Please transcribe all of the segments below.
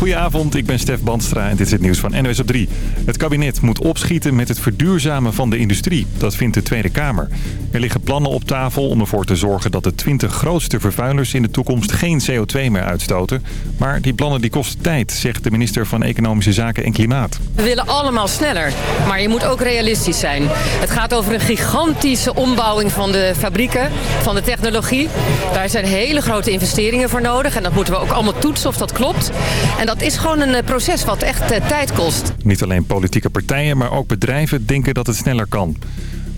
Goedenavond, ik ben Stef Bandstra en dit is het nieuws van NWS op 3. Het kabinet moet opschieten met het verduurzamen van de industrie. Dat vindt de Tweede Kamer. Er liggen plannen op tafel om ervoor te zorgen dat de 20 grootste vervuilers in de toekomst geen CO2 meer uitstoten. Maar die plannen die kosten tijd, zegt de minister van Economische Zaken en Klimaat. We willen allemaal sneller, maar je moet ook realistisch zijn. Het gaat over een gigantische ombouwing van de fabrieken, van de technologie. Daar zijn hele grote investeringen voor nodig en dat moeten we ook allemaal toetsen of dat klopt. En dat is gewoon een eh, proces wat echt eh, tijd kost. Niet alleen politieke partijen, maar ook bedrijven denken dat het sneller kan.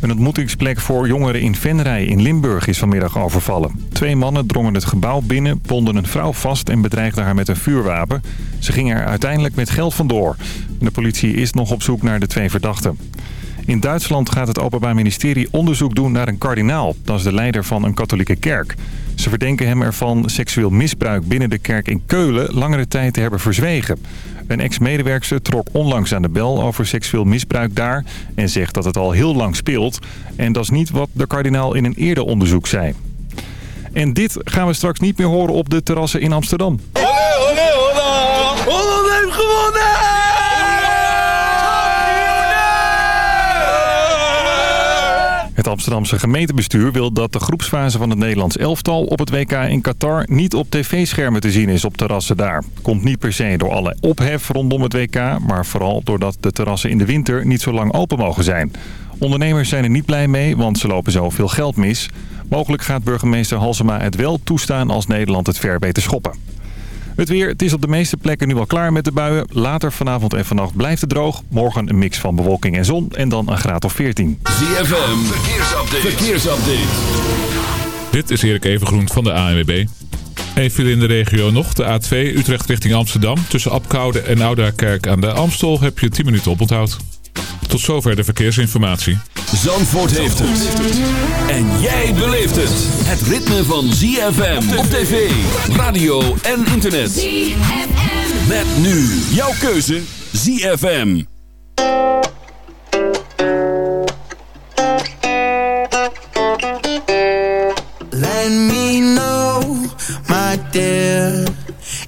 Een ontmoetingsplek voor jongeren in Venray in Limburg is vanmiddag overvallen. Twee mannen drongen het gebouw binnen, bonden een vrouw vast en bedreigden haar met een vuurwapen. Ze gingen er uiteindelijk met geld vandoor. De politie is nog op zoek naar de twee verdachten. In Duitsland gaat het Openbaar Ministerie onderzoek doen naar een kardinaal. Dat is de leider van een katholieke kerk. Ze verdenken hem ervan seksueel misbruik binnen de kerk in Keulen langere tijd te hebben verzwegen. Een ex-medewerkster trok onlangs aan de bel over seksueel misbruik daar... en zegt dat het al heel lang speelt. En dat is niet wat de kardinaal in een eerder onderzoek zei. En dit gaan we straks niet meer horen op de terrassen in Amsterdam. Het Amsterdamse gemeentebestuur wil dat de groepsfase van het Nederlands elftal op het WK in Qatar niet op tv-schermen te zien is op terrassen daar. Komt niet per se door alle ophef rondom het WK, maar vooral doordat de terrassen in de winter niet zo lang open mogen zijn. Ondernemers zijn er niet blij mee, want ze lopen zoveel geld mis. Mogelijk gaat burgemeester Halsema het wel toestaan als Nederland het ver te schoppen. Het weer, het is op de meeste plekken nu al klaar met de buien. Later vanavond en vannacht blijft het droog. Morgen een mix van bewolking en zon en dan een graad of 14. ZFM, verkeersupdate. verkeersupdate. Dit is Erik Evengroen van de ANWB. Even in de regio nog. De A2 Utrecht richting Amsterdam. Tussen Apkoude en Oudakerk aan de Amstel heb je 10 minuten oponthoud. Tot zover de verkeersinformatie. Zandvoort heeft het. En jij beleeft het. Het ritme van ZFM op tv, radio en internet. ZFM. Met nu jouw keuze ZFM. Let me know, my dear,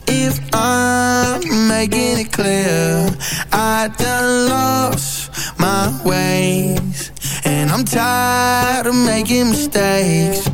if I'm making it clear. I done lost ways, and I'm tired of making mistakes.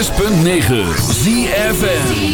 106.9 ZFN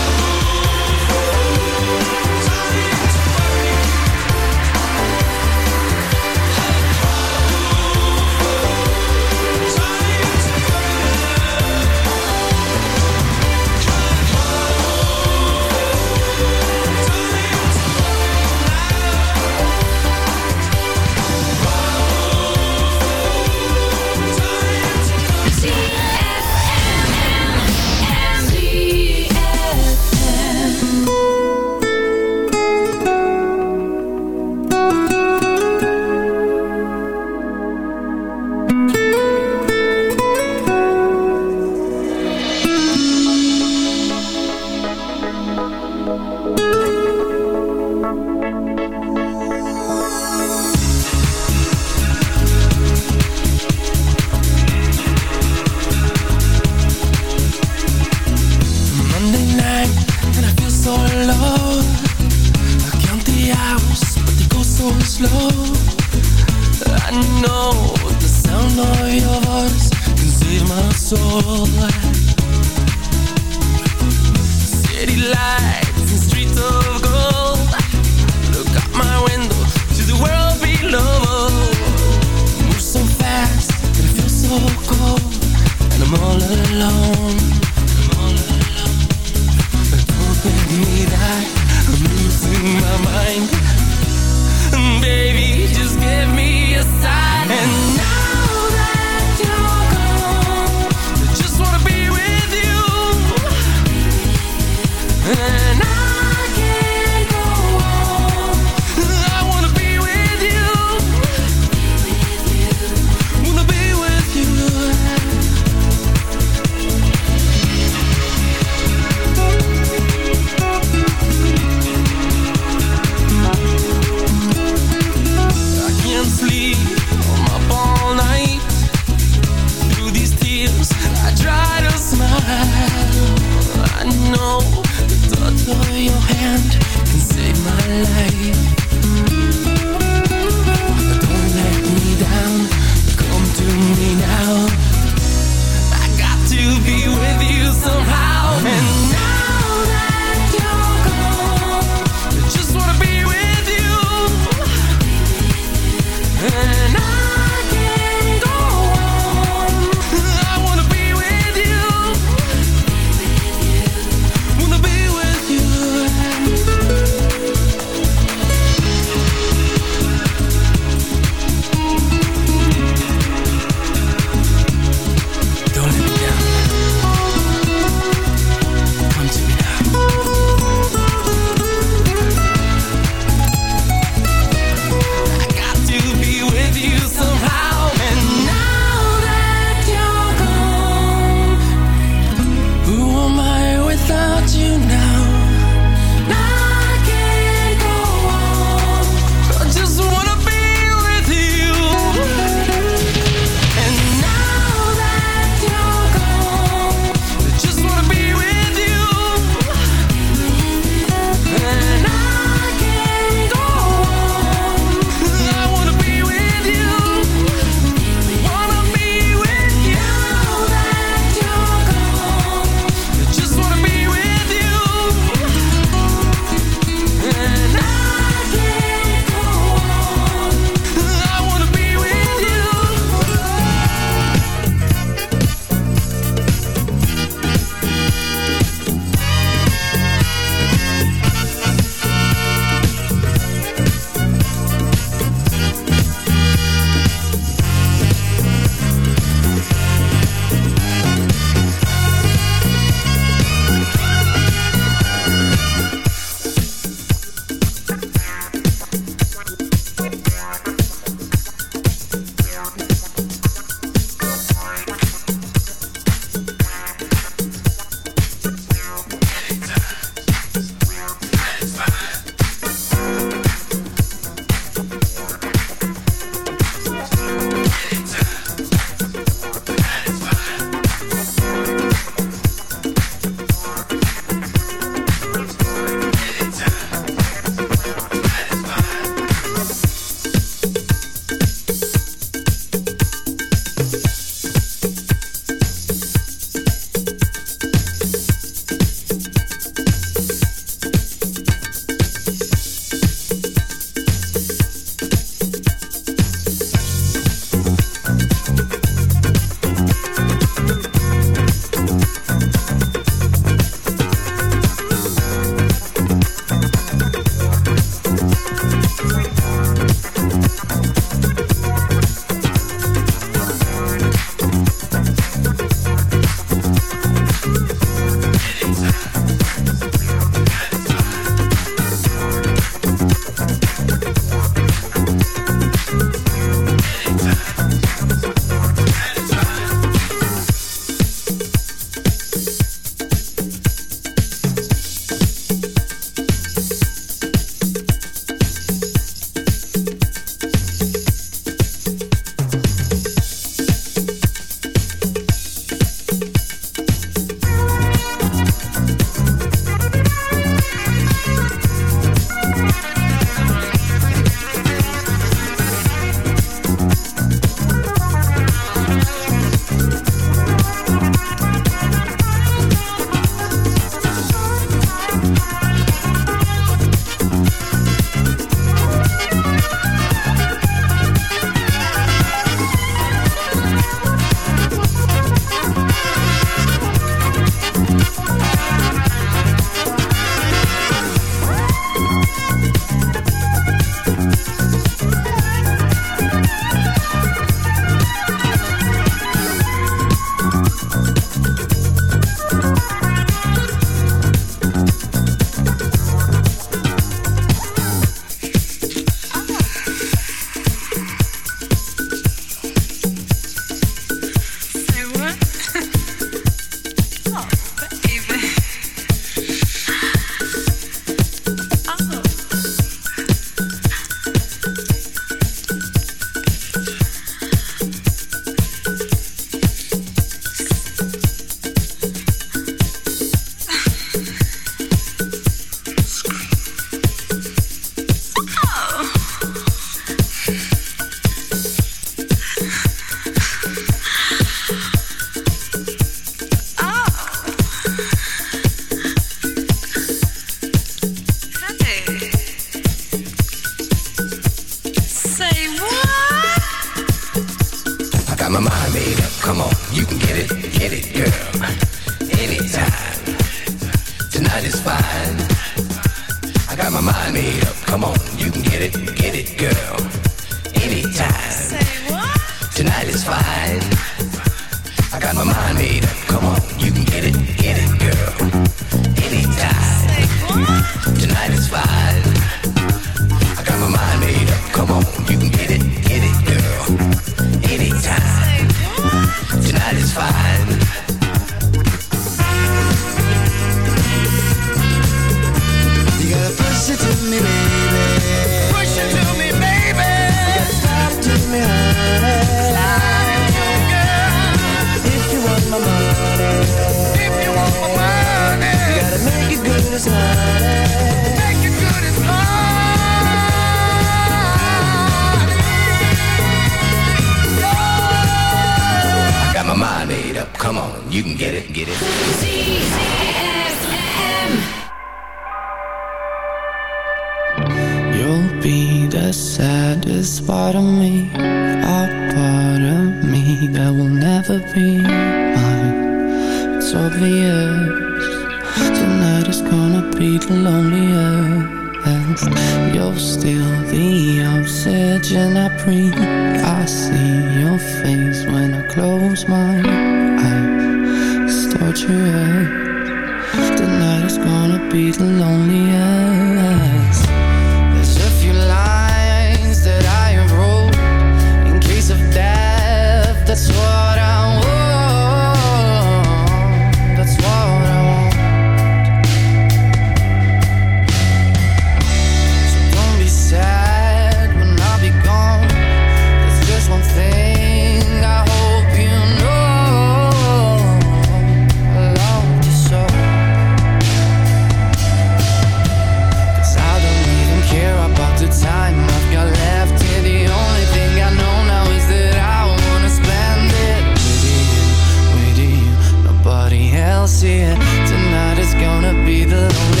see it. Tonight is gonna be the lonely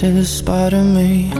saddest part of me.